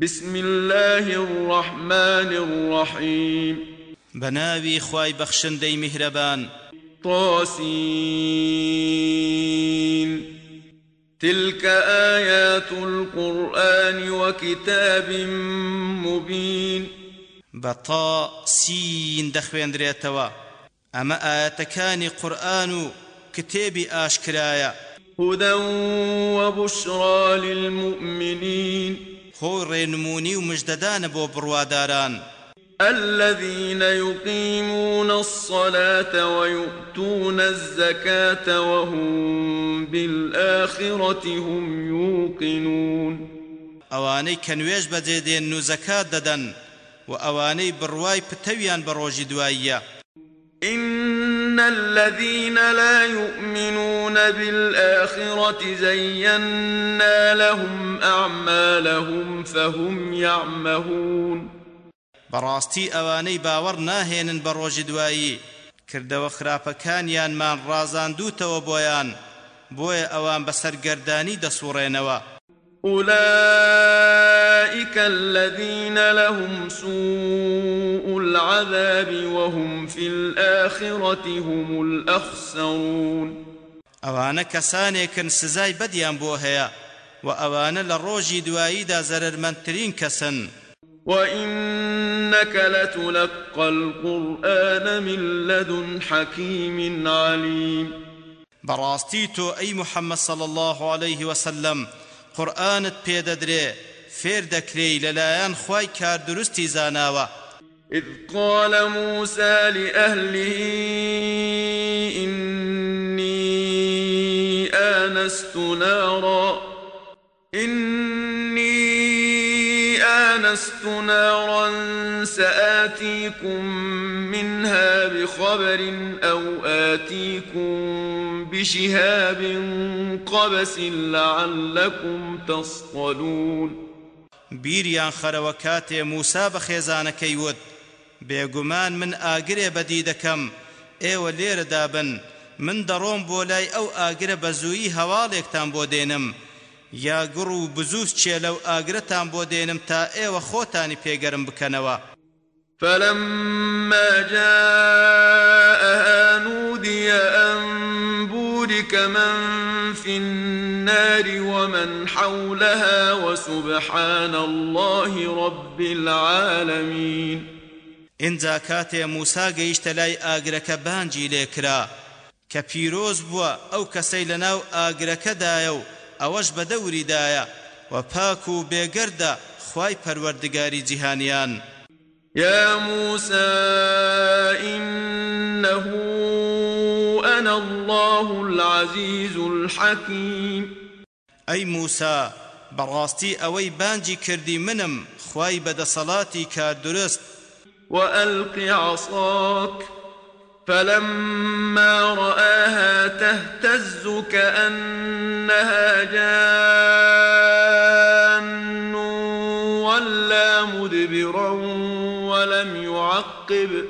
بسم الله الرحمن الرحيم. بناوي خواي بخشندي مهربان طاسين تلك آيات القرآن وكتاب مبين. بطا سين دخوين دريتوا أما آياتكاني قرآن كتابي آشكرايا هدى وبشرى للمؤمنين. خۆ ڕێنمونی و مژدەدانە بۆ بڕواداران. الذين يقيمون الصلاة ويؤتون الزكاة وهم بالآخرة هم يوقنون. ئەوانەی کە نوێژ بەجێدێن و زەکات دەدەن و ئەوانەی بڕوای پتەویان بە ڕۆژی دواییە. إن الذين لا يؤمنون بالآخرة زينا لهم أعمالهم فهم يعمهون. ئەوانەی باوەڕ ناهێنن بە ڕۆژی دوایی. کردەوە خراپەکانیانمان ڕازاندووتەوە بۆیان. بۆیە ئەوان بە سەرگەردانی دەسوڕێنەوە. أولئك الذين لهم سوء العذاب وهم في الآخرة هم الأخسرون ئەوانە کەسانێکن سزای بەدیان بۆ هەیە و ئەوانە لە ڕۆژی دواییدا زەرمەندترین کەسن وإنك لتلقى القرآن من لدن حكيم عليم. براستيتو أي محمد صلى الله عليه وسلم قرآنت پێدەدرێ فێر دەکرێی لەلایەن خوای کار درستی زاناوە. إذ قال موسى لأهله إني آنست نارا. إني آنست نارا سآتيكم منها بخبر أو آتيكم بشهاب قبس لعلكم تصطلون. بیریان خەرەوە کاتێ موسا بە خێزانەکەی وت. بێگومان من ئاگرێ بەدی دەکەم ئێوە لێرەدا بن من دەڕۆم بۆ لای ئەو ئاگرە بە زوویی هەواڵێکتان بۆ دێنم. یا گڕ و بزووس چێ لەو ئاگرەتان بۆ دێنم تا ئێوە خۆتانی پێگەرم بکەنەوە. فلما جاءها نودي أن بورك من في النار ومن حولها وسبحان الله رب العالمين ئینجا کاتێ موسا گەیشتە لای ئاگرەکە بانجی لێکرا کە پیرۆز بووە ئەو کەسەی لەناو ئاگرەکەدایە و ئەوەش بە دەوریدایە و پاک و بێگەردە يا موسى إنه أنا الله العزيز الحكيم. أي موسى براستي أوي بانجي كردي منم خواي بدا صلاتي كاردرست وألق عصاك فلما رآها تهتز كأنها جان ولا مدبرا ولم يعقب.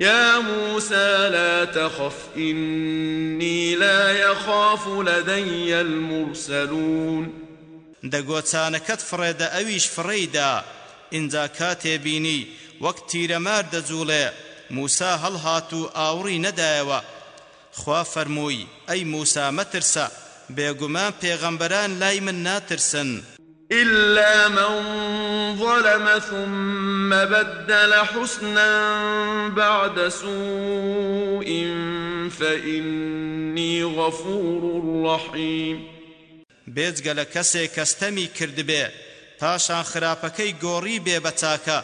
يا موسى لا تخف إني لا يخاف لدي المرسلون. دەگۆچانەکەت فڕێدە ئەویش فڕێیدا ئینجا کاتێ بینی وەک تیرەمار دەجوڵێ. موسا هەڵهات و ئاوڕی نەدایەوە. خوا فەرمووی ئەی موسا مەترسە. بێگومان پێغەمبەران لای من ناترسن. إلا من ظلم ثم بدل حسنا بعد سوء فإني غفور رحيم. بێجگە لە کەسێک کەستەمی کردبێ پاشان خراپەکەی گۆڕی بێ بەچاکە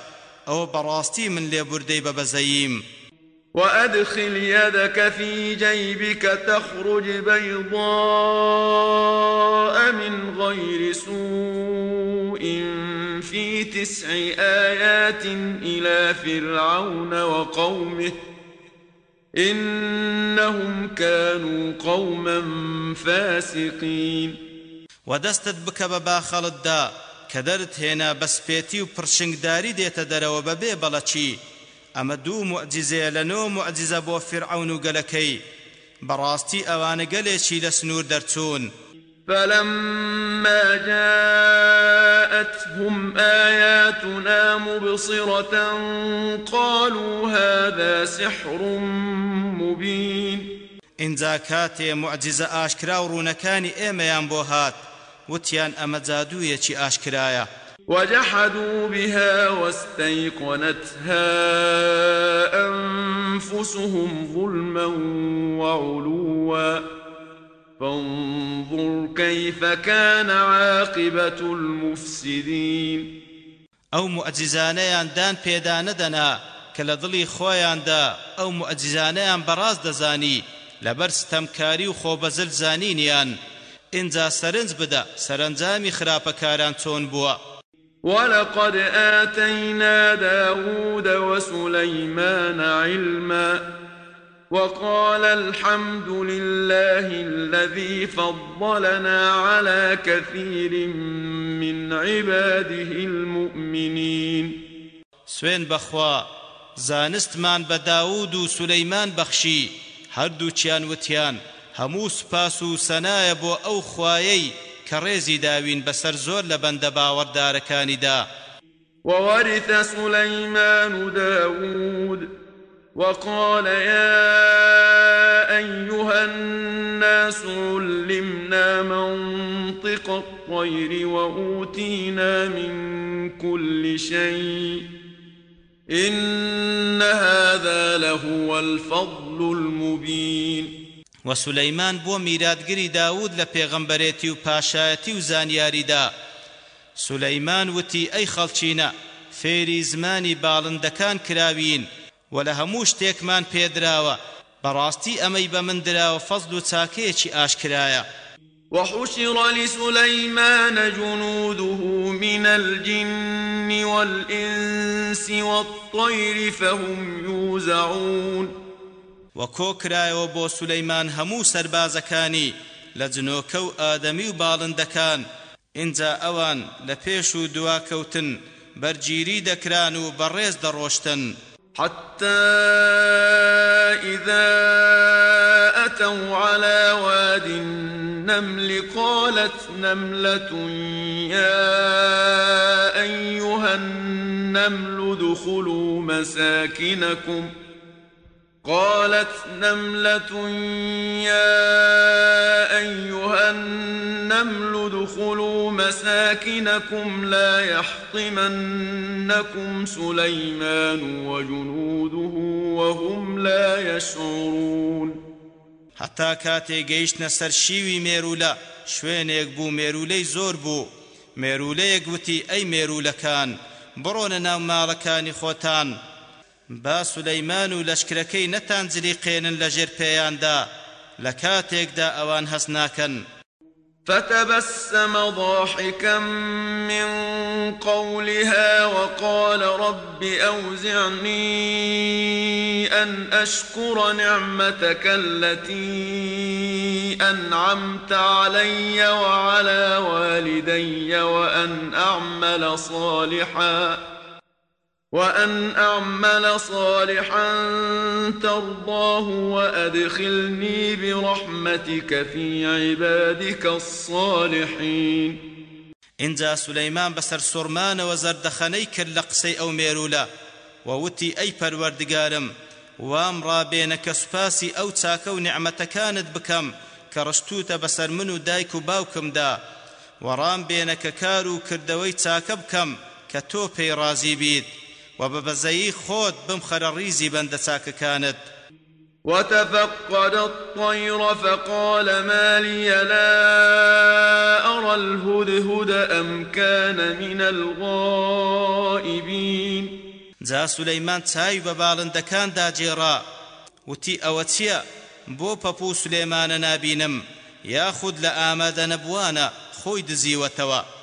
ئەوە بەڕاستی من لێبوردەی بە بەزەییم. وأدخل يدك في جيبك تخرج بيضاء من غير سوء في تسع آيات إلى فرعون وقومه إنهم كانوا قوما فاسقين. ودستت بك ببا خلدا كدرت هنا بسبيتي وبرشنگداري ديتا دروا ببي بلچي. ئەمە دوو مؤجزێ لە نۆ مؤجزە بۆ فرعون و گەلەکەی. بەڕاستی ئەوانە گەلێکی لە سنوور دەرچوون. فلما جاءتهم آياتنا مبصرة قالوا هذا سحر مبين. إنزا كاتي معجزة آشكرا ورونكاني إيميان بوهات وتيان أمزادوية آشكرايا وجحدوا بها واستيقنتها أنفسهم ظلما وعلوا. فانظر كيف كان عاقبة المفسدين. ئەو معجزانەیان دان پێدا نەدەنا کە لە دڵی خۆیاندا ئەو معجزانەیان بەڕاز دەزانی لەبەر ستەمکاری و خۆبەزل زانینیان ئینجا سەرنج بدە سەرنجامی خراپەکاران چۆن بووە ولقد آتينا داود وسليمان علما وقال الحمد لله الذي فضلنا على كثير من عباده المؤمنين. سوێن بەخوا زانستمان بە داود و سولەیمان بەخشی هەردووچیان وتیان هەموو سپاس و سەنایە بۆ ئەو خوایەی کە ڕێزی داوین بەسەر زۆر لە بەندە باوەڕدارەکانیدا وورث سليمان داود وقال يا أيها الناس علمنا منطق الطير وأوتينا من كل شيء إن هذا لهو الفضل المبين. وسلەیمان بۆ میراتگری داود لە پێغەمبەرێتی و پاشایەتی و زانیاریدا. سولەیمان وتی ئەی خەڵچینە فێری زمانی باڵندەکان کراوین و لە هەموو شتێکمان پێدراوە. بەڕاستی ئەمەی بە من دراوە فەزل و چاکەیەکی ئاشکرایە. وحشر لسليمان جنوده من الجن والإنس والطير فهم يوزعون. وكوكرايو بو سليمان همو سربازكاني لجنوكو آدمي و باڵندەکان. ئینجا ئەوان لە پێش و دواکەوتن و حتى إذا أتوا على واد النمل قالت نملة يا أيها النمل ادخلوا مساكنكم قالت نملة يا أيها النمل ادخلوا مساكنكم لا يحطمنكم سليمان وجنوده وهم لا يشعرون. حتا کاتێ گەیشتنە سەر شیوی مێرولە شوێنێک بوو مێرولەی زۆر بوو. مێرولەیەک وتی ئەی مێرولەکان بڕۆنە ناو ماڵەکانی خۆتان. با سولەیمان و لەشکرەکەی نەتانجلی قێنن لە ژێر پێیاندا. لە کاتێکدا ئەوان هەست فتبسم ضاحكا من قولها وقال رب أوزعني أن أشكر نعمتك التي أنعمت علي وعلى والدي وأن أعمل صالحاً. وأن أعمل صالحا ترضاه وأدخلني برحمتك في عبادك الصالحين. اینجا سولەیمان بەسەر سۆرمانەوە زەردەخەنەی کرد لە قسەی ئەو مێرولە ووتی ئەی پەروەردگارم وام ڕابێنە کە سوپاسی ئەو چاکە و نعمەتەکانت بکەم کە ڕشتوتە بەسەر من و دایک و باوکمدا وەڕام بێنە کە کار و وببزي خود بمخر الريزي بند ساك كانت وتفقد الطير فقال ما لي لا أرى الهدهد أم كان من الغائبين. جا سليمان تاي ببالندكان داجيرا وتي أوتيا بو پپو سليمان نابينم ياخد لآمد نبوانا خوي دزي وتوا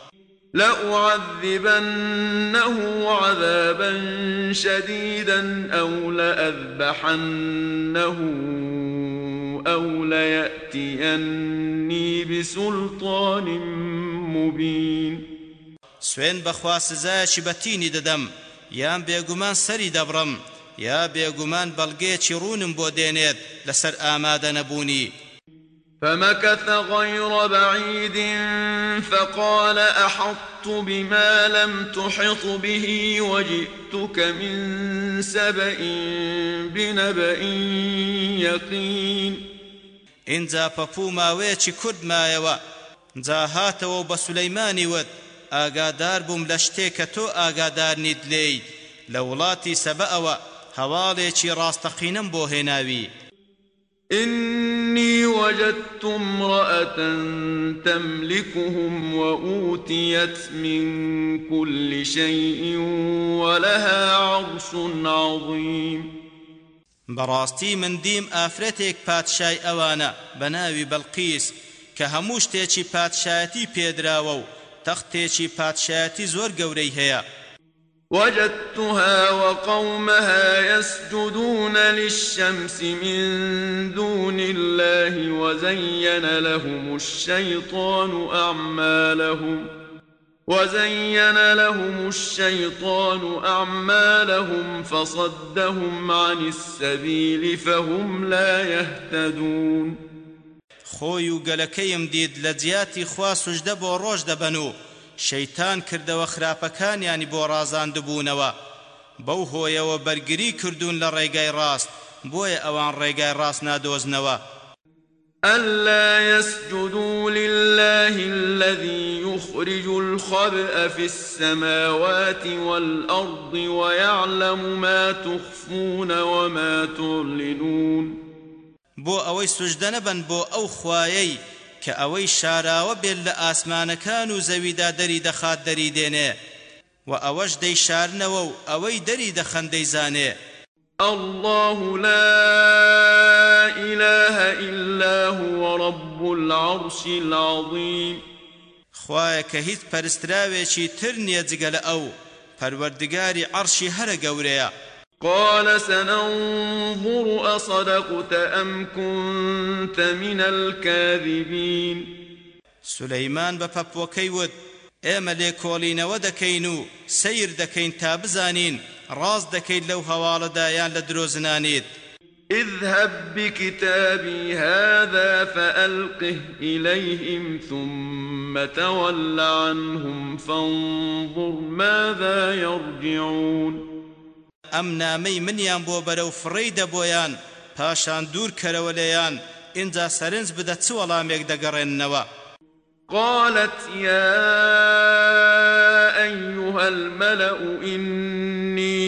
لأعذبنه عذابا شديدا أو لأذبحنه أو ليأتيني بسلطان مبين. سوێن بەخوا سزایەکی بەتینی دەدەم یان بێگومان سەری دەبڕم یا بێگومان بەڵگەیەکی ڕوونم بۆ دێنێت لەسەر ئامادە نەبوونی فمكث غير بعيد فقال احطت بما لم تحط به وجئتك من سبأ بنبأ يقين. اینجا پەپوو ماوەیەکی کورد مایەوە جا هاتەوە بە سولەیمانی وت ئاگادار بووم لە شتێک کە تۆ ئاگادارنیت لێی لە وڵاتی سەبەئەوە هەواڵێکی ڕاستەقینم بۆ هێناوی إني وجدت امرأة تملكهم وأوتيت من كل شيء ولها عرش عظيم. بەڕاستی من دیم ئافرەتێک پادشای ئەوانە بە ناوی بەڵقیس کە هەموو شتێکی پادشایەتی پێدراوە و تەختێکی پادشایەتی زۆر گەورەی هەیە. وجدتها وقومها يسجدون للشمس من دون الله وزين لهم الشيطان أعمالهم وزين لهم الشيطان أعمالهم فصدهم عن السبيل فهم لا يهتدون. گەلەکەیم دید لە جیاتی خوا سوژدە بۆ ڕۆژ دەبەن و شەیتان کردەوە خراپەکانیانی بۆ ڕازاندبوونەوە بەو هۆیەوە بەرگری کردوون لە ڕێگای ڕاست بۆیە ئەوان ڕێگای ڕاست نادۆزنەوە. ألا يسجدوا لله الذي يخرج الخبأ في السماوات والأرض ويعلم ما تخفون وما تعلنون. بۆ ئەوەی سوژدە نەبن بۆ ئەو خوایەی کە ئەوەی شاراوە بێت لە ئاسمانەکان و زەویدا دەری دەخات دەری دێنێ و ئەوەش دەی شارنەوە و ئەوەی دەری دەخەن دەیزانێ الله لا إله إلا هو رب العرش العظيم. خوایە کە هیچ پەرستراوێکی تر نییە جگە لە ئەو پەروەردگاری عەرشی هەرە گەورەیە. قال سننظر أصدقت أم كنت من الكاذبين. سليمان بپەپوەکەی وت ئێمە لێکۆڵینەوە دەکەین و سیر دەکەین تا بزانین ڕاست دەکەیت لەو هەواڵەدا یان لە درۆزنانیت. اذهب بكتابي هذا فألقه إليهم ثم تول عنهم فانظر ماذا يرجعون. ئەم نامەی منیان بۆ بەرەو فڕێی دەبۆیان پاشان دوور کەرەوە لێیان ئینجا سەرنج بدە چ وەڵامێک دەگەڕێننەوە؟ قالت يا أيها الملأ إني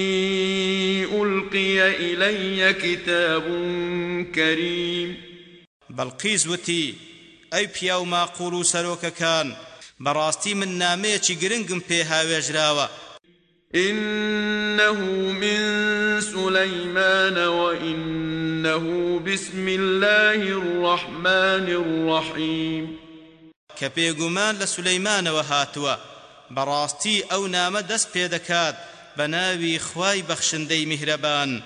ألقي إلي كتاب كريم. بەڵقیز وتی ئەی پیا و ماقوڵ و سەرۆکەکان بەڕاستی من نامەیەکی گرنگم پێ هاوێژراوە إنه من سليمان وإنه بسم الله الرحمن الرحيم. كبيغمان لسليمان وهاتوا. براستي أو نام دس بيدكات. بناوي خواي بخشندي مهربان.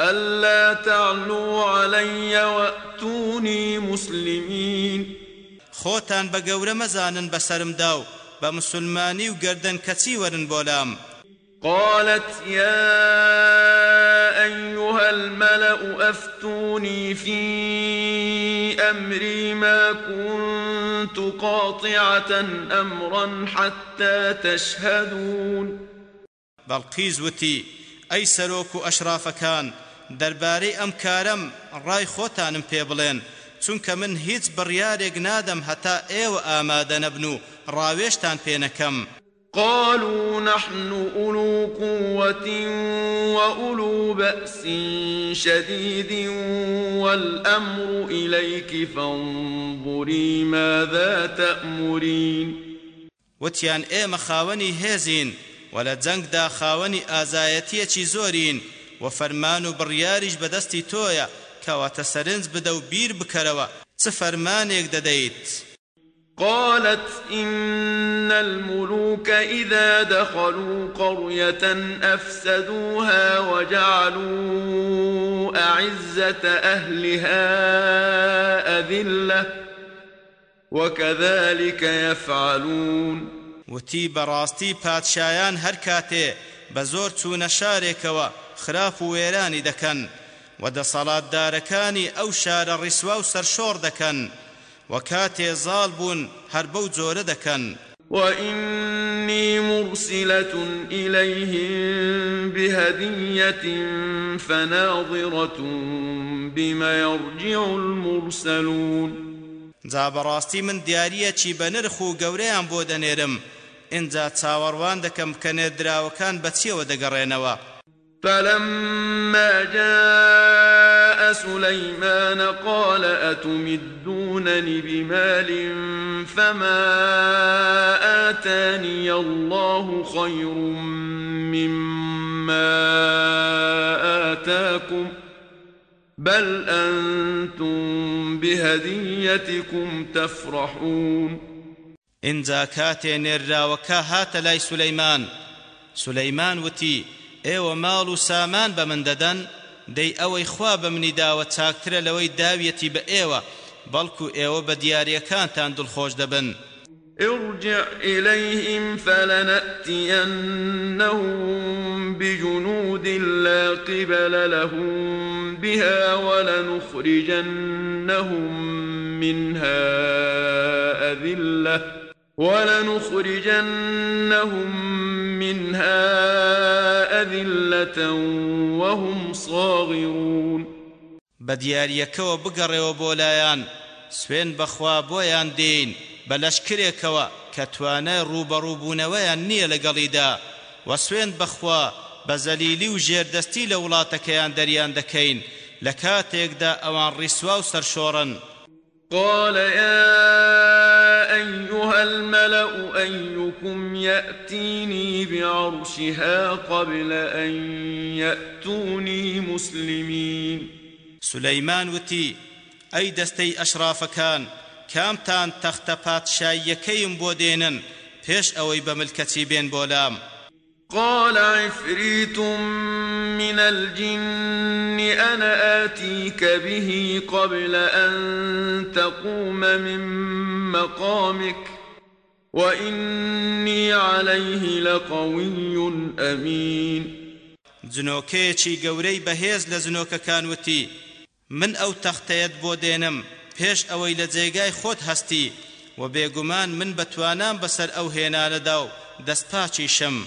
ألا تعلوا علي وأتوني مسلمين. خۆتان بە گەورە مەزانن بەسرمدا و بە مسلمانی و گردن کەچی وەرن بۆلام قالت يا أيها الملأ أفتوني في أمري ما كنت قاطعة أمرا حتى تشهدون. بەڵقیز وتی ئەی سەرۆک و ئەشرافەکان دەربارەی ئەم کارەم ڕای خۆتانم پێ بڵێن چونکە من هیچ بڕیارێک نادەم هەتا ئێوە ئامادە نەبن و ڕاوێشتان پێ نەکەم. قالوا نحن أولو قوة وأولو بأس شديد والأمر إليك فانظري ماذا تأمرين. وتیان ئێمە خاوەنی هێزین و لە جەنگدا خاوەنی ئازایەتیەکی زۆرین و فەرمان و بڕیاریش بەدەستی تۆیە کەواتە سەرنج بدە و بیر قالت إن الملوك إذا دخلوا قرية أفسدوها وجعلوا أعزة أهلها أذلة وكذلك يفعلون. وتی بەڕاستی پادشایان هەر کاتێ بە زۆر چوونە شارێکەوە خراپ و وێرانی دەکەن و دەسەڵاتدارەکانی ئەو وكاتي ظالبون هربو زوردكن وإني مرسلة إليهم بهدية فناظرة بما يرجع المرسلون. زابراستي من ديارية چي بنرخو قوريان بودنيرم انزا تاوروان دكم كنه دراوكان بچيو دقرينوا فلما جاء سليمان قال أتمدونني بمال فما آتاني الله خير مما آتاكم بل أنتم بهديتكم تفرحون إن زاكاتي نێراوەکە هاتە لای سولەیمان سولەیمان وتی ئێوە ماڵ و سامان بە من دەدەن دەی ئەوەی خوا بە منی داوە چاکترە لەوەی داویەتی بە ئێوە بەڵکو ئێوە بە دەبن. ارجع إليهم فلنأتينهم بجنود لا قبل لهم بها ولنخرجنهم منها أذلة. ولنخرجنهم منها أذلة وهم صاغرون. بدياريكو بقري وبولايان سوين بخوا بويان دين بەلەشکرێکەوە کە توانای ڕوبەڕووبوونەوەیان نییە لەگەڵیدا وەسوێن بەخوا بە زەلیلی و ژێردەستی لە وڵاتەکەیان دەریان دەکەین لە کاتێکدا ئەوان ڕیسوا و سەرشۆڕن. قال يا أيها الملأ أيكم يأتيني بعرشها قبل أن يأتوني مسلمين سليمان وتي أي دستي أشراف كان كامتان پادشاییەکەیم بۆ دێنن؟ پێش ئەوەی بە ملکەچی بێن بۆلام. قال عفريت من الجن أنا آتيك به قبل أن تقوم من مقامك وإني عليه لقوي أمين. جنۆکەیەکی گەورەی بەهێز لە زنۆکەکان وتی من ئەو تەختەیەت بۆ دێنم پێش ئەوەی لە جێگای خۆت و بێگومان من بەتوانام بەسەر ئەو هێنانەدا و شم.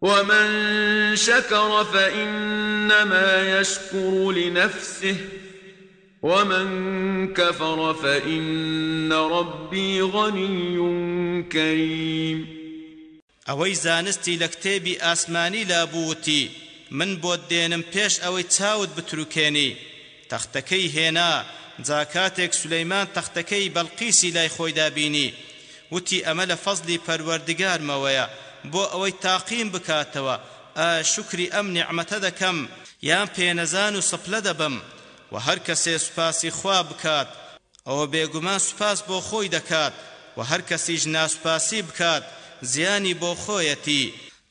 ومن شكر فإنما يشكر لنفسه ومن كفر فإن ربي غني كريم ئەوەی زانستی لە کتێبی ئاسمانی لابووتی من بۆت دێنم پێش ئەوەی چاوت هێنا جاکاتێک سولەیمان تەختەکەی بەڵقیسی لای خۆیدا بینی وتی ئەمە لە فەزلی پەروەردگارمەوەیە. بۆ ئەوەی تاقیم بکاتەوە. شکری ئەم نیعمەتە دەکەم. یان پێنەزان و سپلە دەبم و هەر کەسێ سوپاسی خوا بکات. ئەوە بێگومان سوپاس بۆ خۆی دەکات و هەر کەسیش ناسوپاسی بکات. زیانی بۆ خۆیەتی.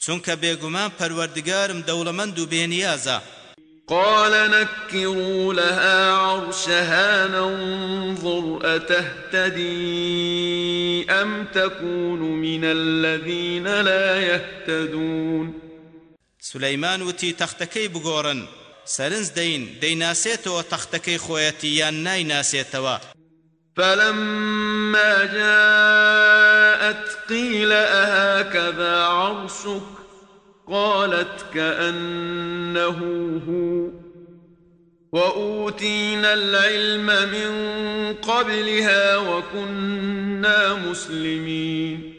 چونکە بێگومان پەروەردگارم دەوڵەمەند و بێنیازە. قال نكروا لها عرشها ننظر أتهتدي أم تكون من الذين لا يهتدون سليمان وتي تختكي بغورن سرنز دين ديناسيتو تختكي خويتي يان ناي ناسيتوا فلما جاءت قيل أهكذا عرشك؟ قالت كأنه هو. وأوتينا العلم من قبلها وكنا مسلمين.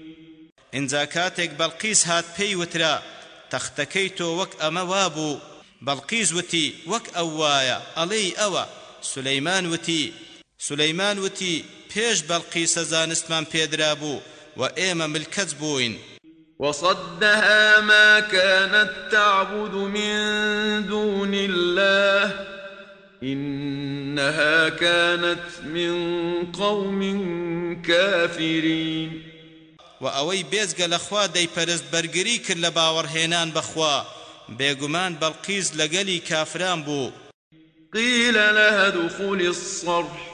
إن زاكاتك بلقيس هات بي وترا تختكيتو وك أما وابو. بلقيس وتي وك أوايا علي أوا. سليمان وتي سلەیمان وتی پێش بەڵقیسە زانستمان پێدرا بوو و ئێمە ملکەت بووین وصدها ما كانت تعبد من دون الله إنها كانت من قوم كافرين. و ئەوەی بێزگە لەخوا دەیپەرست بەرگری کرد لە باوەڕهێنان بەخوا بێگومان بەڵقیز لەگەلی کافران بوو. قيل لها ادخل الصرح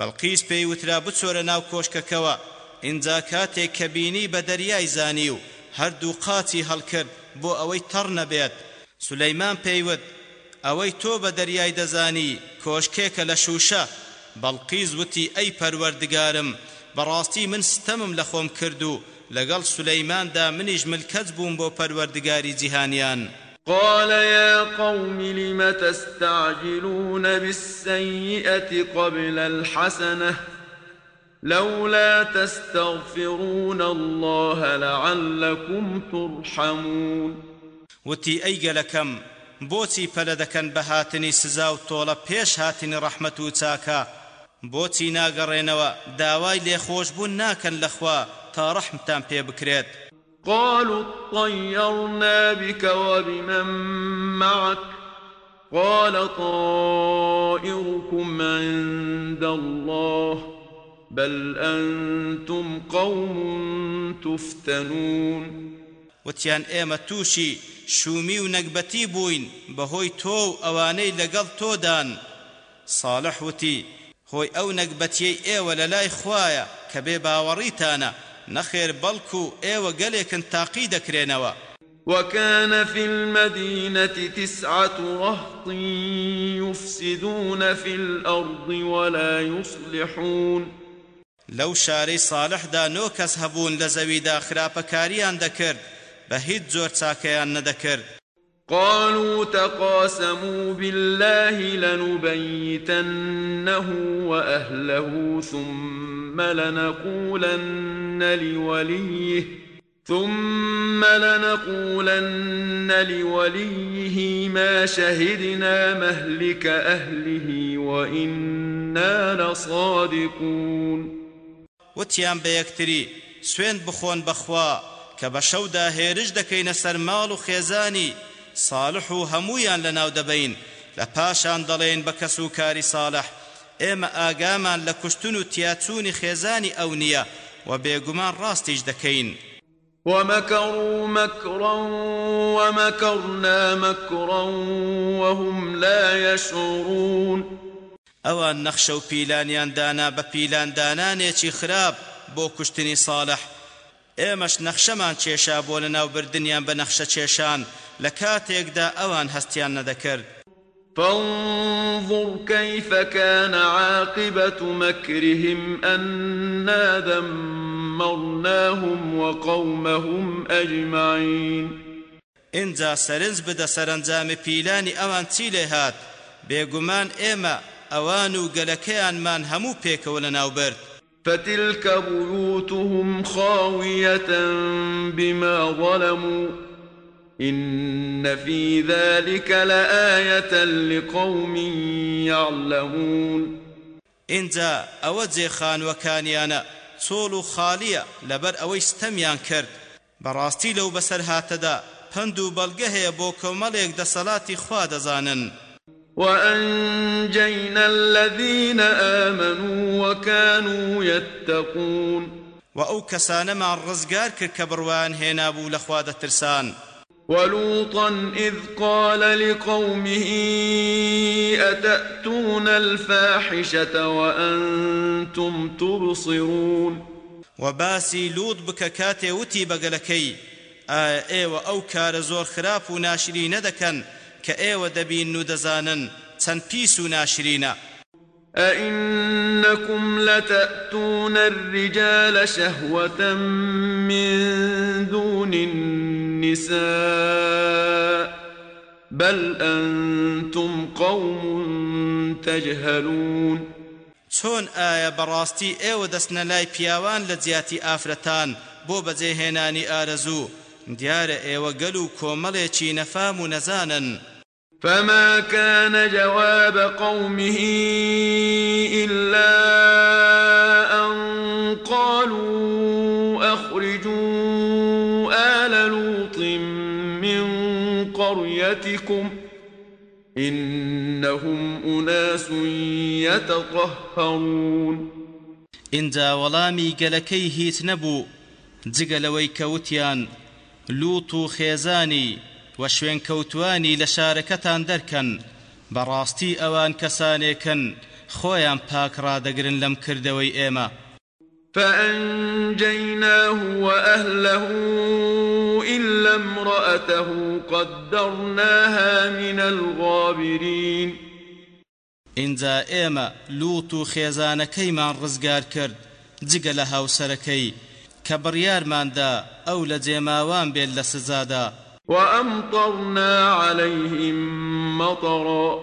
بەڵقیس پێی وترا بچۆرە ناو کۆشکەکەوە. ئینجا کاتێک کە بینی بە دەریای زانی و هەردوو قاچی هەڵکرد بۆ ئەوەی تەڕ نەبێت. سولەیمان پێیوت ئەوەی تۆ بە دەریای دەزانی کۆشکێکە لە شوشە. بەڵقیز وتی ئەی پەروەردگارم بەڕاستی من ستەمم لە خۆم کرد و لەگەڵ سولەیماندا منیش ملکەت بووم بۆ پەروەردگاری جیهانیان. قال يا قوم لم تستعجلون بالسيئة قبل الحسنة لولا تستغفرون الله لعلكم ترحمون. وتي أي لكم بۆچی پەلە دەکەن بە هاتنی سزا و تۆڵە پێش هاتنی ڕەحمەت و چاکە؟ بۆچی ناگەڕێنەوە داوای لێخۆشبوون ناکەن تا ڕەحمتان پێ بکرێت؟ قالوا اطيرنا بك وبمن معك قال طائركم عند الله بل أنتم قوم تفتنون. وتیان ئێمە تووشی شومی و نەکبەتی بووین بەهۆی تۆ و ئەوانەی لەگەڵ تۆدان ساڵح وتی هۆی ئەو نەکبەتیەی ئێوە لە لای خوایە کە بێ باوەڕیتانە نەخێر بەڵکو ئێوە گەلێکن تاقی دەکرێنەوە. وكان في المدينة تسعة رهط يفسدون في الأرض ولا يصلحون. لو شاري صالح دا نو کەس هەبوون لە زەویدا خراپەکاریان دەکرد بە هیچ زۆر چاکەیان نەدەکرد. قالوا تقاسموا بالله لنبيتنه وأهله ثم لنقولن لوليه ثم لنقولن لوليه ما شهدنا مهلك أهله وإنا لصادقون. وتيان بيكتري سوين بخون بخوا كبشودا هيرج دكين سرمال خيزاني صالح و هەمویان لەناو دەبەین لە پاشان دەڵێن بە کەس و کاری ساڵح. ئێمە ئاگامان لە کوشتن و تیاچوونی خێزانی ئەو نییە و بێگومان ڕاستیش دەکەین. ومكروا مكرا ومكرنا مكرا وهم لا يشعرون ئەوان نەخشە و پیلانیان دانا بە پیلان دانانێکی خراپ بۆ کوشتنی ساڵح. ئێمەش نەخشەمان کێشا بۆ لە ناوبردنیان بە نەخشە کێشان لە کاتێکدا ئەوان هەستیان نەدەکرد. فانظر كيف كان عاقبة مكرهم أنا دمرناهم وقومهم أجمعين. اینجا سرنج بدە سەرنجامی پیلانی ئەوان چی لێ هات؟ بێگومان ئێمە ئەوان و گەلەکەیانمان هەموو پێکەوە لە ناوبرد فتلك بيوتهم خاوية بما ظلموا. إن في ذلك لآية لقوم يعلمون. اینجا ئەوە جێخانوەکانیانە چۆڵ و خالیە لەبەر ئەوەی ستەمیان کرد بەڕاستی لەو بەسەر هاتەدا پند و بەڵگە هەیە بۆ کۆمەڵێک دەسەڵاتی خوا دەزانن وأنجينا الذين آمنوا وكانوا يتقون. وأو كسان مع الرزقار كبروان هنا بو لخواد ترسان. ولوطا إذ قال لقومه أتأتون الفاحشة وأنتم تبصرون؟ وباسي لوط بككاتي وتي بقلكي آه ايوة أو كار زور خراپ و ناشري ندكن كأيوة دبين چەند پیس و ناشرینە. أئنكم لتأتون الرجال شهوة من دون النساء بل أنتم قوم تجهلون. چۆن ئایا بەڕاستی ئێوە دەستنە لای پیاوان لە جیاتی ئافرەتان بۆ بەجێهێنانی ئارەزوو؟ دیارە ئێوە گەل و کۆمەڵێکی نەفام و نەزانن. فما كان جواب قومه إلا إنهم أناس يتطهرون. ئینجا وەڵامی گەلەکەی هیچ نەبوو جگە لەوەی کەوتیان لووت و خێزانی و شوێن کەوتوانی لە شارەکەتان دەرکەن. بەڕاستی ئەوان کەسانێکن خۆیان پاک ڕادەگرن لەم کردەوەی ئێمە. فأنجيناه وأهله إلا امرأته قدرناها من الغابرين. اینجا ئێمە لوت و خێزانەکەیمان ڕزگار کرد جگە لە هاوسەرەکەی کە بڕیارماندا ئەو لە جێماوان بێت لە سزادا وأمطرنا عليهم مطرا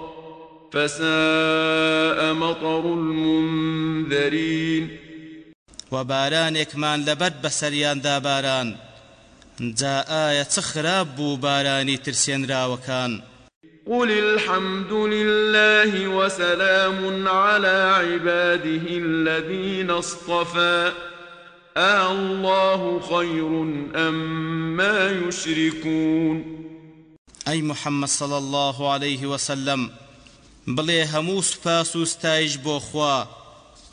فساء مطر المنذرين. وبارانێکمان لەبەر بەسەریاندا باران. جا ئایا چ خراپ بوو بارانی ترسێنراوەکان قل الحمد لله وسلام على عباده الذين اصطفى آلله خير أم ما يشركون أي محمد صلى الله عليه وسلم بڵێ هەموو سوپاس و ستایش بۆ خوا.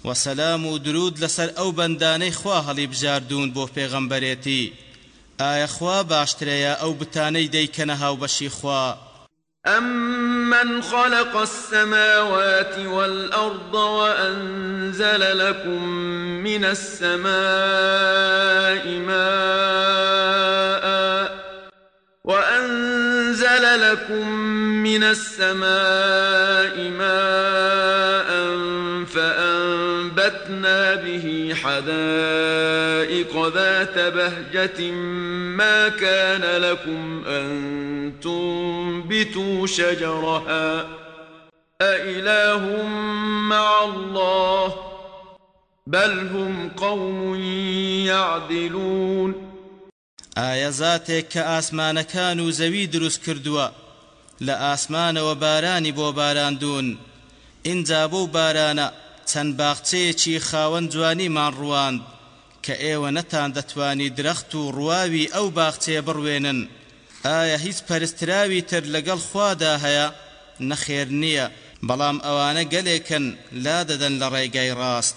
و سەلام و درود لەسەر ئەو بەندانەی خوا هەڵی بژاردون بۆ پێغەمبەرێتی. ئایا خوا باشترەیە ئەو بتانەی دەیکەنە هاوبەشی خوا؟ أمن خلق السماوات والأرض وأنزل لكم من السماء ماء وأنزل لكم من السماء ماء فأنبتنا به حدائق ذات بهجة ما كان لكم أن تنبتوا شجرها أإله مع الله بل هم قوم يعدلون ئایا زاتێک کە ئاسمانەکان و زەوی لە ئاسمانەوە بارانی بۆ باراندون ئینجا بۆ بارانە چەند باخچەیەکی خاوەن جوانیمان ڕواند کە ئێوە نەتان دەتوانی درەخت و ڕواوی ئەو باخچەیە بڕوێنن. ئایا هیچ پەرستراوی تر لەگەڵ خوادا هەیە؟ نەخێر نییە بەڵام ئەوانە گەلێکن لا دەدەن لە ڕێگای ڕاست.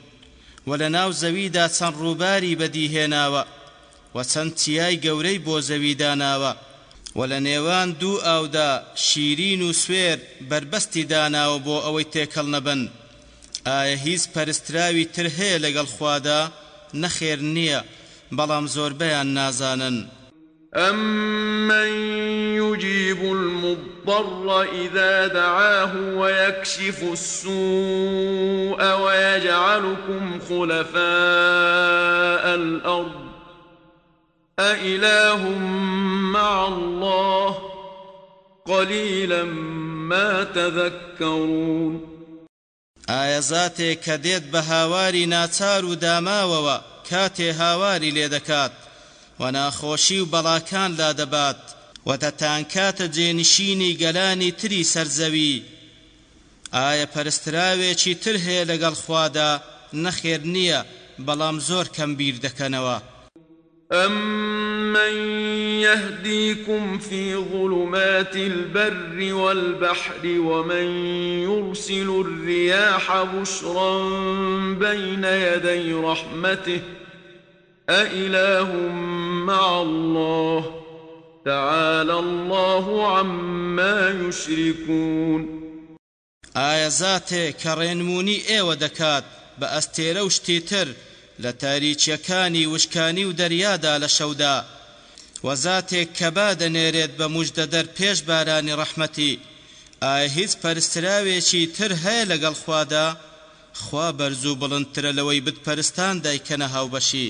و لە ناو زەویدا چەند ڕووباری بەدیهێناوە و چەند چیای گەورەی بۆ زەوی داناوە و لە نێوان دوو ئاودا شیرین و سوێر بربەستی داناوە بۆ ئەوەی تێکەڵ نەبن. ئایا هیچ پەرستراوی تر هەیە لەگەڵ خوادا؟ نەخێر نییە بەڵام زۆربەیان نازانن. أمن يجيب المضطر إذا دعاه ويكشف السوء ويجعلكم خلفاء الأرض أإله مع الله قليلا ما تذكرون ئایا زاتێک کە دێت بە هاواری ناچار و دەکات؟ و ناخۆشی و لا دەبات و دەتانکاتە جێنشینی گەلانی تری سەرزەوی. ئایا پەرستراوێکی تر هەیە خوادا؟ نەخێر نییە بەڵام زۆر کەم بیر دەکەنەوە أمن يهديكم في ظلمات البر والبحر ومن يرسل الرياح بشرا بين يدي رحمته أإله مع الله تعالى الله عما يشركون ئایا زاتێ کە ڕێنمونی ئێوە دەکات بە ئەستێرە و شتیتر لە تاریچیەکانی وشکانی و دەریادا لە شەودا؟ وەزاتێک کە با دەنێرێت بە موژدەدەر پێش بارانی ڕەحمەتی ئایا هیچ پەرستراوێکی تر هەیە لەگەڵ خوادا؟ خوا بەرزوو بڵندترە لەوەی بتپەرستان دایکەنە هاوبەشی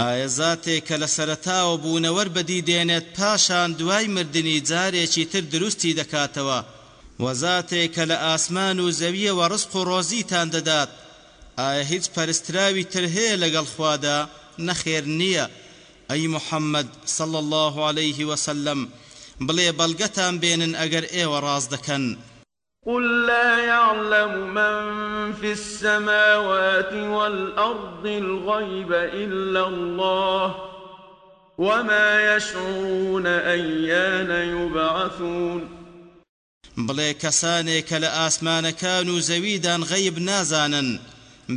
ئایا زاتێک کە لە سەرەتاوە بوونەوەر بەدی دێنێت پاشان دوای مردنی جارێکی تر دروستی دەکاتەوە؟ وەزاتێک کە لە ئاسمان و زەویەوە ڕسق و ڕۆزیتان دەدات. ئایا هیچ پەرستراوی تر هەیە لەگەڵ خوادا؟ نەخێر نییە. ئەی محەممەد صلى الله عليه وسلم بڵێ بەڵگەتان بێنن ئەگەر ئێوە ڕاز دەکەن. قل لا يعلم من في السماوات والأرض الغيب إلا الله وما يشعرون أيان يبعثون بڵێ کەسانێک کە لە ئاسمانەکان و زەویدان غەیب نازانن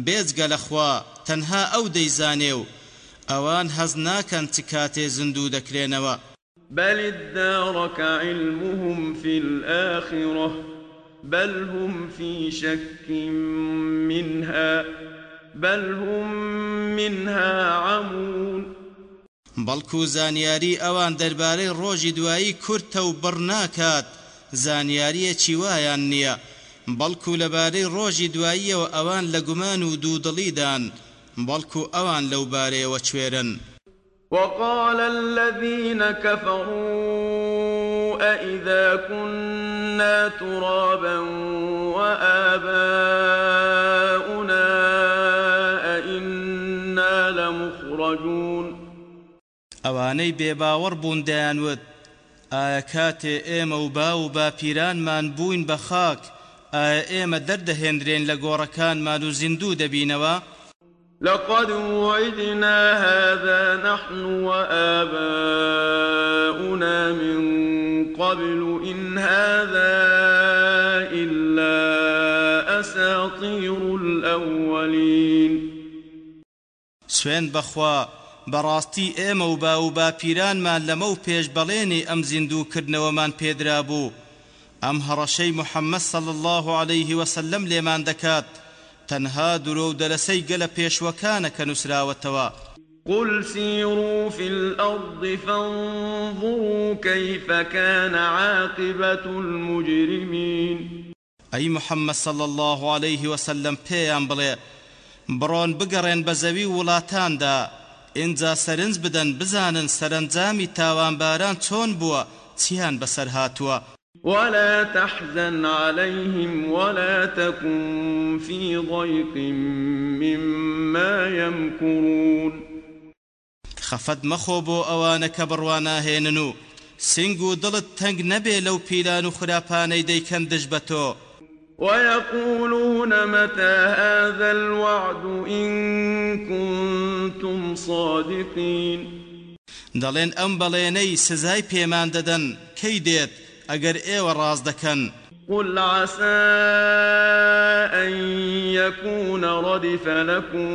بێجگە لەخوا تەنها ئەو دەیزانێ و ئەوان هەز ناکەن چ کاتێ زندوو دەکرێنەوە. بل ادارك علمهم في الآخرة بل هم في شك منها بل هم منها عمون. بەڵکو زانیاری ئەوان دەربارەی ڕۆژی دوایی کورتە و بڕناکات زانیاریەکی وایان نییە. بەڵکو لەبارەی ڕۆژی دواییەوە ئەوان لە گومان و دوودڵیدان بەڵکو ئەوان لەو بارەیەوە کوێرن. وقال الذين كفروا أئذا كنا ترابا وآباؤنا أئنا لمخرجون. ئەوانەی بێباوەڕ بوون دەیانوت ئایا کاتێ ئێمە و با و باپیرانمان بووین بە خاک ئایا ئێمە دەردەهێنرێن لە گۆڕەکانمان و؟ لقد وعدنا هذا نحن وآباؤنا من قبل إن هذا إلا أساطير الأولين. سوين بخوا بەڕاستی ئێمە و با و باپیرانمان لەمە و پێش بەڵێنی ئەم زیندووکردنەوەمان پێدرا بوو ئەم هەڕەشەی محەممەد صل الله عليه وسلم لێمان دەکات. تەنها درۆ دەرەسەی گەلە پێشوەکانە کە نووسراوەتەوە قل سيروا في الأرض فانظروا كيف كان عاقبة المجرمين. أي محمد صلى الله عليه وسلم بيان بلي برون بگەڕێن بە زەوی وڵاتاندا ئینجا سەرنج بدەن بزانن سەرنجامی تاوانباران چۆن بووە چیان بەسەر هاتووە ولا تحزن عليهم ولا تكن في ضيق مما يمكرون. خفد مخۆ بۆ ئەوانە کە بڕواناهێنن و سنگ و دڵت تەنگ نەبێ لەو پیلان و خراپانەی دەیکەن دژ بە تۆ ويقولون متى هذا الوعد إن كنتم صادقين؟ دەڵێن ئەم بەڵێنەی سزای پێمان دەدەن کەی دێت ئەگەر ئێوە ڕاز دەکەن قل عسى أن يكون ردف لكم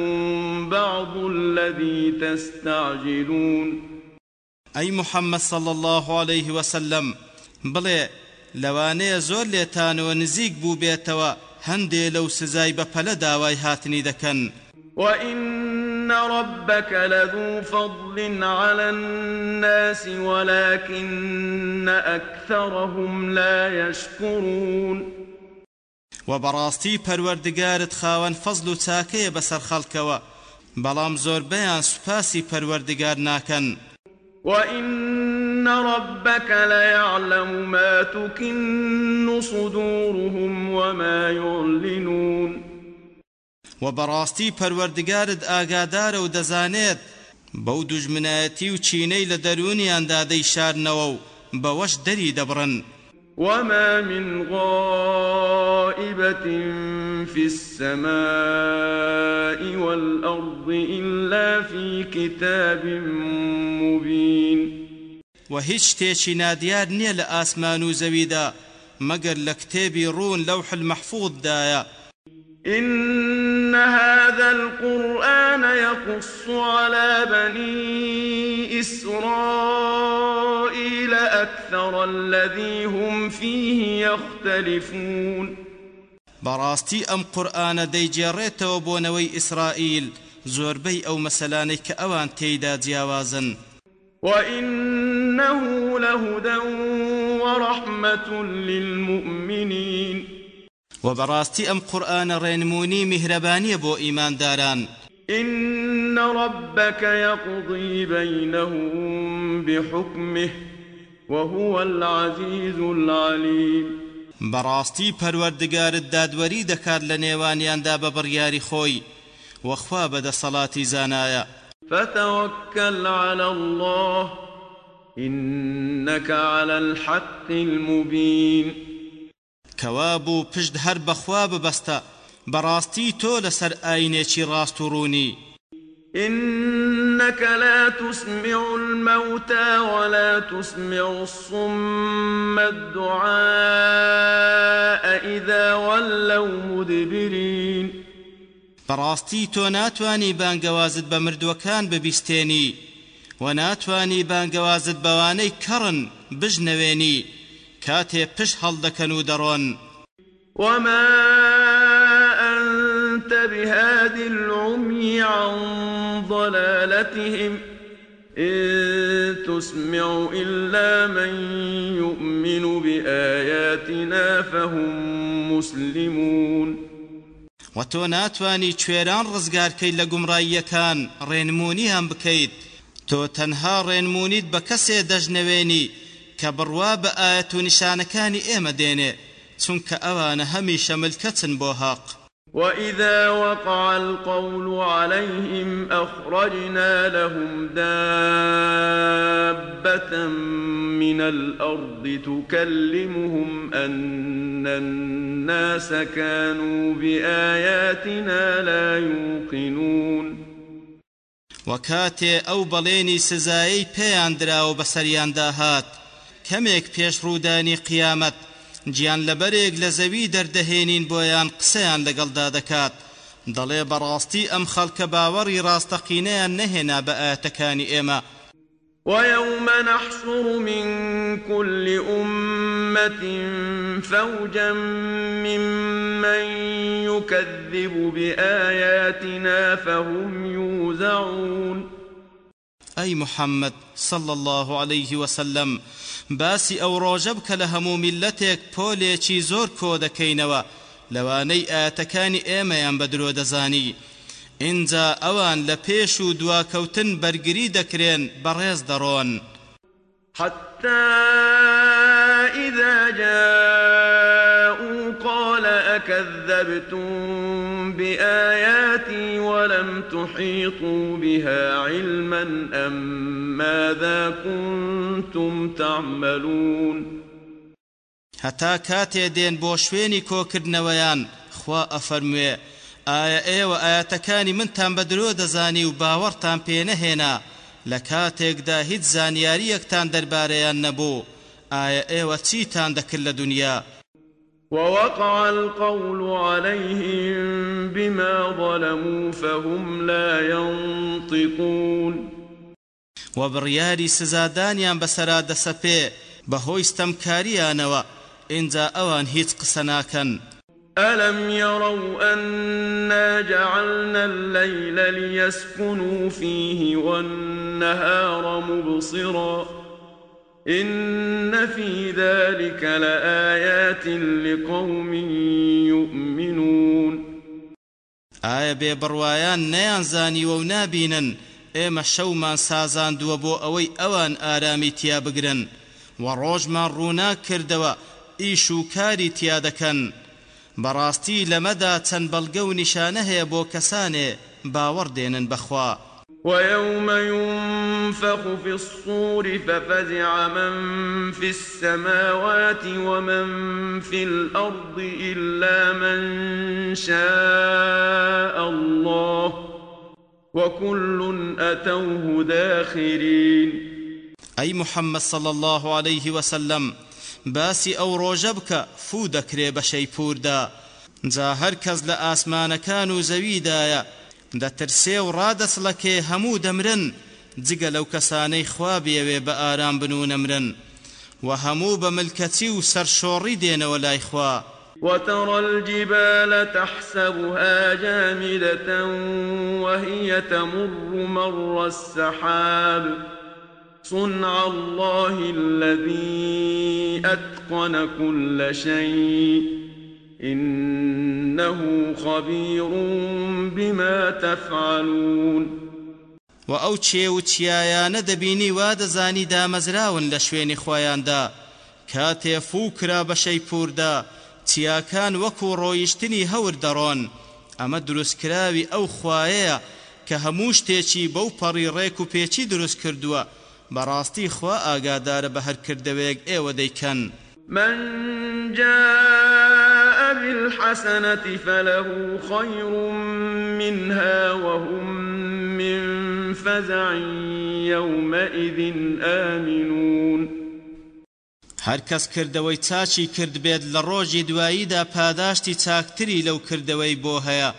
بعض الذي تستعجلون. أي محمد صلى الله عليه وسلم بڵێ لەوانەیە زۆر لێتانەوە نزیک بوو بێتەوە هەندێ لەو سزای بەپەلە داوای هاتنی دەکەن۔ وإن ربك لذو فضل على الناس ولكن أكثرهم لا يشكرون وبراستي پروردگارت خاوان فضل و چاکەیە بەسەر خەڵکەوە. بەڵام زۆربەیان سوپاسی پەروەردگار ناکەن. وإن ربك ليعلم ما تكن صدورهم وما يعلنون و بەڕاستی پەروەردگارت ئاگادارە و دەزانێت بەو دوژمنایەتی و چینەی لە دەرونیاندا دەیشارنەوە و بەوەش دەری دەبڕن. وما من غائبة في السماء والأرض إلا في كتاب مبين. و هیچ شتێکی نادیار نییە لە ئاسمان و زەویدا مەگەر لە کتێبی ڕوون لەوح المەحفوظدایە. إن هذا القرآن يقص على بني إسرائيل أكثر الذي هم فيه يختلفون. بەڕاستی ئەم قورآانە دەیجێڕێتەوە بۆنەوەی ئیسرائیل زۆربەی ئەو مەسەلانەی کە ئەوان تێیدا جیاوازن وإنه لهدى ورحمة للمؤمنين. وبراستي أم قرآن رينموني مهربانية بو إيمان داران. إن ربك يقضي بينهم بحكمه وهو العزيز العليم. بەڕاستی پەروەردگارت دادوەری دەکات لە نێوانیاندا بە بڕیاری خۆی وەخوا بەدەسەڵاتی زانایە فتوكل على الله إنك على الحق المبين كوابو پشت هەر بەخوا ببەستە. بەڕاستی تۆ لەسەر ئاینێکی ڕاستوڕوونی إنك لا تسمع الموتى ولا تسمع الصم الدعاء إذا ولوا مدبرين. بەڕاستی تۆ ناتوانی بانگەوازت بە مردووەکان ببیستێنی. و ناتوانی بانگەوازت بەوانەی کەڕن بژنەوێنی کاتێ پشت هەڵدەکەن و دەڕۆن وما أنت بهاد العمي عن ضلالتهم إن تسمع إلا من يؤمن بآياتنا فهم مسلمون. و تۆ ناتوانی کوێران ڕزگارکەی لە گومڕاییەکان ڕێنمونیان بکەیت. تۆ تەنها ڕێنمونیت بە کەسێ دەژنەوێنی. کە بڕوا بە ئاەت و نیشانەکانی ئێمە دێنێ چونکە ئەوانە هەمیشە ملکەچن بۆ هاق وإذا وقع القول عليهم أخرجنا لهم دابة من الأرض تكلمهم أن الناس كانوا بآياتنا لا يوقنون وكاتي أو بليني سزايي بيان دراو بسريان داهات كميك بيش روداني قيامت گیان لەبەرێک لە زەوی دەردەهێنین بۆیان قسەیان لەگەڵدا دەکات. دەڵێ بەڕاستی ئەم خەڵکە باوەڕی ڕاستەقینەیان نەهێنا بە ئاەتەکانی ئێمە. ويوم نحشر من كل أمة فوجا ممن يكذب بآياتنا فهم يوزعون. أي محمد صلى الله عليه وسلم باسی ئەو ڕۆژە بکە لە هەموو میلەتێک پۆلێکی زۆر کۆ دەکەینەوە. لەوانەی ئاەتەکانی ئێمەیان بە درۆ دەزانی. اینجا ئەوان لە پێش و دواکەوتن بەرگری دەکرێن بەڕێز دەڕۆن. حتى إذا جاءوا قال أكذبتم ولم تحيطوا بها علما أم ماذا كنتم تعملون؟ هەتا کاتێ دێن بۆ شوێنی کۆکردنەوەیان خوا ئەفەرموێ ئایا ئێوە ئاەتەکانی منتان بە درۆ دەزانی و باوەڕتان پێ نەهێنا؟ لە کاتێکدا هیچ زانیاریەکتان دەربارەیان نەبوو. ئایا ئێوە چیتان دەکرد لە دنیا؟ ووقع القول عليهم بما ظلموا فهم لا ينطقون. وبڕیاری سزادانیان بەسەرا دەسەپێ بەهۆی ستەمکاریانەوە ئینجا ئەوان هیچ قسە ناکەن ألم يروا أنا جعلنا الليل ليسكنوا فيه والنهار مبصراً؟ إن في ذلك لآيات لقوم يؤمنون. ئایا بێبڕوایان نەیانزانیوە و نابینن ئێمە شەومان سازاندووە بۆ ئەوەی ئەوان ئارامی تیا بگرن و ڕۆژمان ڕوونا کردەوە ئیش و کاری تیا دەکەن. بەڕاستی لەمەدا چەند بەڵگە و نیشانە هەیە بۆ کەسانێ باوەڕدێنن بەخوا. ويوم ينفخ في الصور ففزع من في السماوات ومن في الأرض إلا من شاء الله وكل أتوه داخرين. ئەی محەممەد صل الله عليه وسلم باسی ئەو ڕۆژە بکە فوو دەکرێ بەشەی پوردا جا هەر دەترسێ و ڕادەسڵەکێ هەموو دەمرن جگە لەو کەسانەی خوا بێوێ بە ئارام بن و نەمرن. و هەموو بە ملکەتی و سەرشۆڕی دێنەوە لای خوا. وترى الجبال تحسبها جامدة وهي تمر مر السحاب. صنع الله الذي أتقن كل شيء. إنه خبير بما تفعلون. و ئەو چێ و چیایانە دەبینی وا دەزانی دامەزراون لە شوێنی خۆیاندا. کاتێ فوو کرا بەشەی پوردا چیاکان وەکو ڕۆیشتنی هەور دەڕۆن. ئەمە دروستکراوی ئەو خوایەیە کە هەموو شتێکی بەو پەڕی ڕێک و پێچی دروست کردووە. بەڕاستی خوا ئاگادارە بە هەر کردەوەیەک ئێوە دەیکەن. من جاء بالحسنة فله خير منها وهم من فزع يومئذ آمنون. هەر کەس کردەوەی چاچی کرد بێت لە ڕۆژی دواییدا پاداشتی چاکتری لەو کردەوەی بۆ هەیە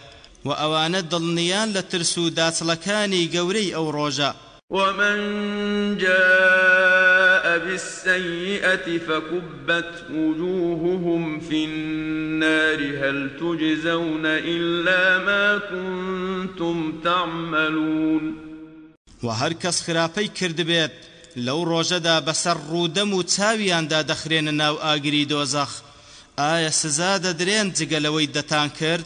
و ئەوانە دڵنیان لە ترس و داچڵەکانی گەورەی ئەو ڕۆژە. ومن جاء بالسيئة فكبت وجوههم في النار. هل تجزون إلا ما كنتم تعملون؟ وهر كس خرافي كرد بيت لەو ڕۆژەدا بەسەر ڕوودەم و چاویاندا دەخرێنە ناو ئاگری دۆزەخ. ئایا سزا دەدرێن جگەلەوەی دەتان کرد؟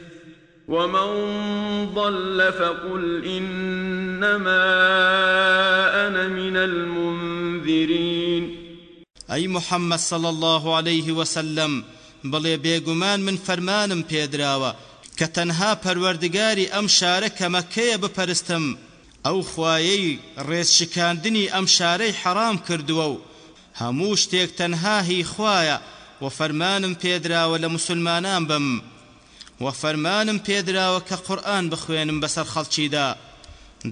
ومن ضل فقل إنما أنا من المنذرين. أي محمد صلى الله عليه وسلم بڵێ بێگومان من فەرمانم پێدراوە کە تەنها پەروەردگاری ئەم شارە کە مەکەیە بپەرستم. ئەو خوایەی ڕێزشکاندنی ئەم شارەی حەرام کردووە و هەموو شتێک تەنها هی خوایە و فەرمانم بم. و فەرمانم پێدراوە کە قورئان بخوێنم بەسەر خەڵکیدا.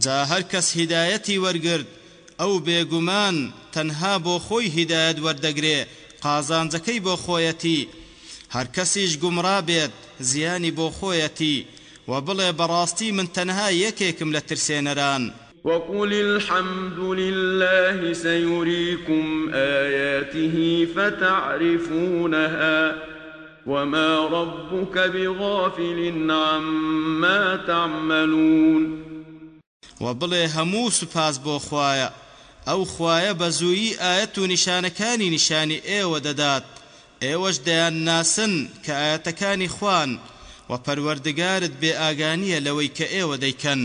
جا هەر کەس هیدایەتی وەرگرت ئەو بێگومان تەنها بۆ خۆی هیدایەت وەردەگرێ قازانجەکەی بۆ خۆیەتی. هەر کەسیش گومڕا بێت زیانی بۆ خۆیەتی. و بڵێ بەڕاستی من تەنها یەکێکم لە ترسێنەران. وقل الحمد لله سيريكم آياته فتعرفونها. وما ربك بغافل عما تعملون وبڵێ هەموو سوپاس بۆ خوایە ئەو خوایە بە زوویی ئاەت و نیشانەکانی نیشانی ئێوە دەدات. ئێوەش دەیان ناسن کە ئاەتەکانی خوان و پەروەردگارت بێ ئاگانیە لەوەی کە ئێوە دەیکەن.